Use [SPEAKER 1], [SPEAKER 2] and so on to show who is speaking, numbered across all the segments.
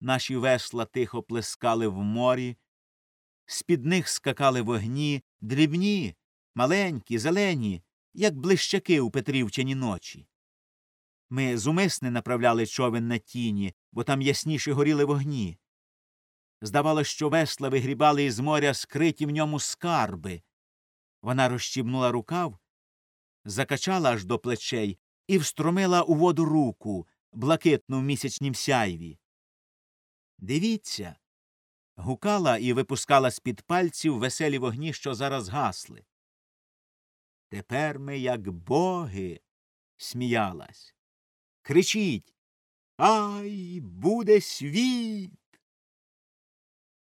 [SPEAKER 1] Наші весла тихо плескали в морі, з під них скакали вогні, дрібні, маленькі, зелені, як блищаки у Петрівчині ночі. Ми зумисне направляли човен на тіні, бо там ясніше горіли вогні. Здавалось, що весла вигрібали із моря скриті в ньому скарби. Вона розщібнула рукав, закачала аж до плечей і встромила у воду руку, блакитну в місячнім сяйві. Дивіться. гукала і випускала з під пальців веселі вогні, що зараз гасли. Тепер ми, як боги, сміялась. Кричіть Ай, буде світ.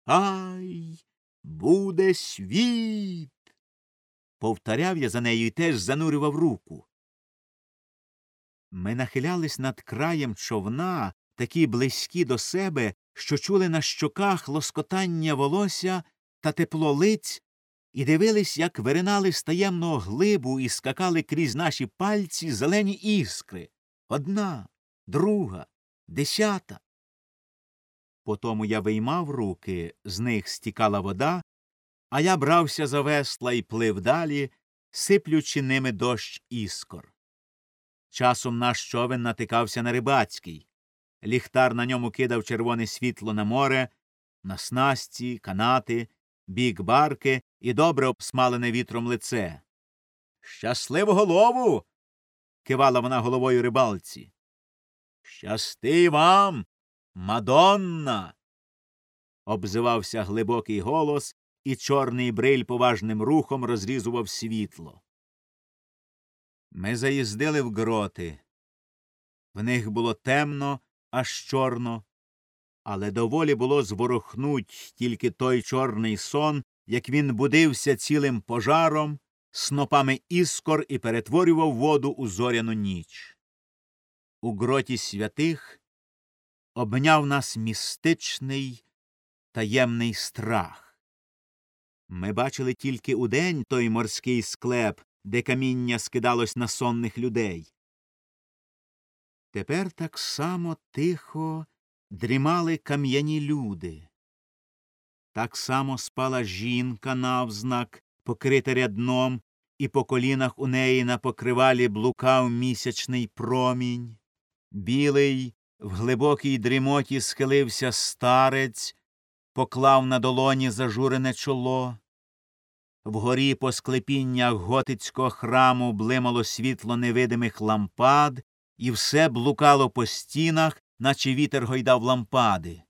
[SPEAKER 1] Ай, буде світ. Повторяв я за нею і теж занурював руку. Ми нахилялись над краєм човна, такі близькі до себе, що чули на щоках лоскотання волосся та тепло лиць, і дивились, як виринали з таємного глибу і скакали крізь наші пальці зелені іскри. Одна, друга, десята. Потому я виймав руки, з них стікала вода, а я брався за весла і плив далі, сиплючи ними дощ іскор. Часом наш човен натикався на рибацький. Ліхтар на ньому кидав червоне світло на море, на снасті, канати, бік барки і добре обсмалене вітром лице. Щасливого лову. кивала вона головою рибалці. Щасти вам, мадонна. обзивався глибокий голос, і чорний бриль поважним рухом розрізував світло. Ми заїздили в гроти. В них було темно, аж чорно, але доволі було зворухнуть тільки той чорний сон, як він будився цілим пожаром, снопами іскор і перетворював воду у зоряну ніч. У гроті святих обняв нас містичний таємний страх. Ми бачили тільки удень той морський склеп, де каміння скидалось на сонних людей. Тепер так само тихо дрімали кам'яні люди. Так само спала жінка навзнак, покрита рядном, і по колінах у неї на покривалі блукав місячний промінь. Білий, в глибокій дрімоті схилився старець, поклав на долоні зажурене чоло. Вгорі по склепіннях готицького храму блимало світло невидимих лампад, і все блукало по стінах, наче вітер гойдав лампади.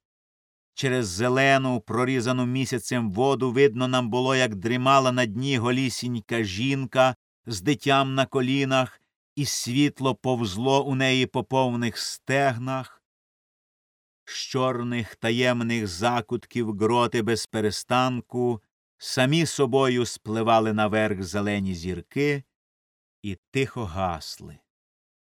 [SPEAKER 1] Через зелену, прорізану місяцем воду видно нам було, як дрімала на дні голісінька жінка з дитям на колінах, і світло повзло у неї по повних стегнах. З чорних таємних закутків гроти без перестанку самі собою спливали наверх зелені зірки і тихо гасли.